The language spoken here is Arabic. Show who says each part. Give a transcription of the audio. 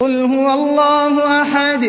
Speaker 1: قُلْ هُوَ اللَّهُ أَحَدٌ